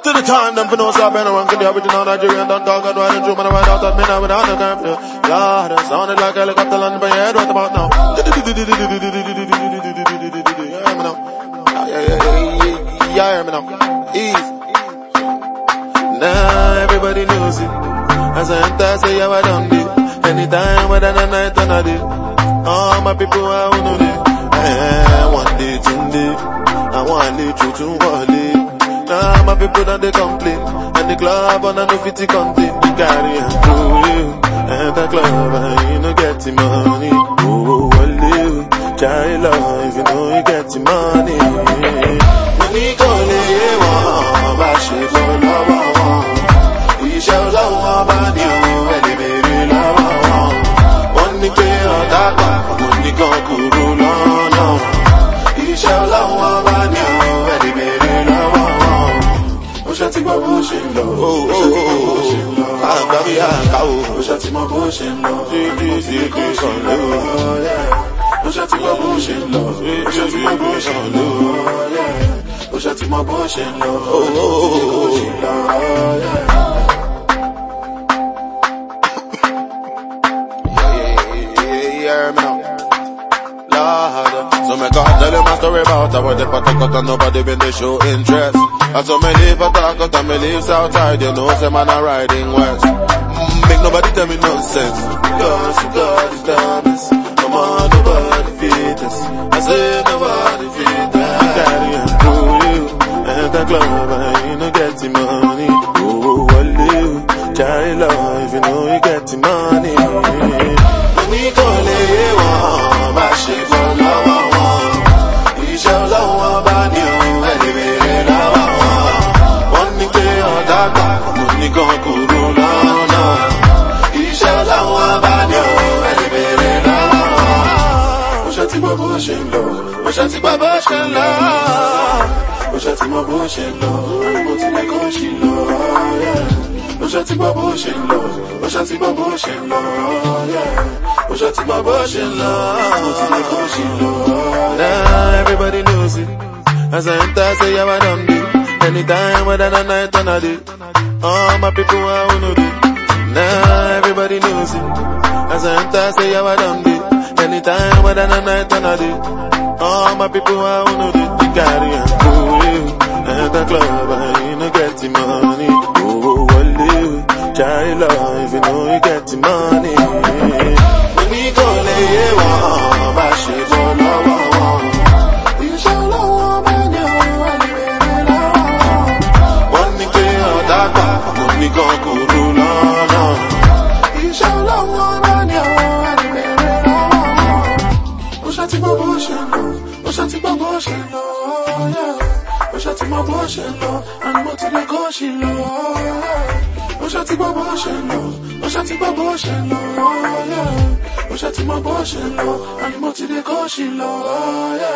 To the time, them for no stop anyone can the original Nigerian don't talk and ride through, man, I ride out at midnight without no curfew. God, it sounded like a helicopter landing by your head right about now. Yeah, now. Yeah, yeah, yeah, yeah, yeah, now. Easy. Now everybody knows it. As I enter, I say, yeah, I done it. Anytime, whether the night or not day. All my people, I know it. Eh, one day, two day. I want to one day. Now my people don't they complain. And the club on a no fitty contain. You carry and through you. And the club and you know get the money. Oh, well, you. Try love if you know you get the money. Kò lè yé wọn, bá ṣe bọ́ lọ́wọ́ wọn. Iṣẹ́ ọlọ́wọ́ bá ní òun ẹ̀lẹ́ bèrè lọ́wọ́ wọn. Wọ́n ní pé ọ̀dà kan, mo ní kan kúrò lọ́nà. Iṣẹ́ ọlọ́wọ́ bá ní òun Ṣe ti gbọ́ bó ṣe ń lọ. Àgbà bí àǹkà o. Ó ṣe ti mọ bó ṣe ń lọ. Dídí sí sàn ló. Mọ mọ. Yeah. Lord. So me can't tell you my story about how they protect us and nobody been they show interest. And so me leave a talk out and me leave outside, you know, say man I riding west. Mm, make nobody tell me nonsense. Because God is darkness. Come on, nobody feed us. I say nobody feed us. Carry and through you. And the club and you know get the money. Oh, you. Try love if you know you get the money. Money everybody knows it. As I enter, say, yeah, I done it. Anytime, whether the night or not day. All my people, will know it. Now everybody knows it. As I enter, say, I done it. Anytime, whether the night or not day. All my people, will know it. You carry and you. At the club, I ain't know get the money. Oh, well, you. Try love you know you get the. Money ṣe ti gbọ́ bó ṣe lọ. yeah. Ṣe ti bó ṣe ń lọ, àní mo ti lè kó ṣì lọ. yeah. Ṣe ti ṣe ń lọ, ó ṣe ti gbọ́ bó ṣe lọ. yeah. Ti mọ bó ṣe ń lọ, àní mo ti lè kó ṣì lọ. yeah.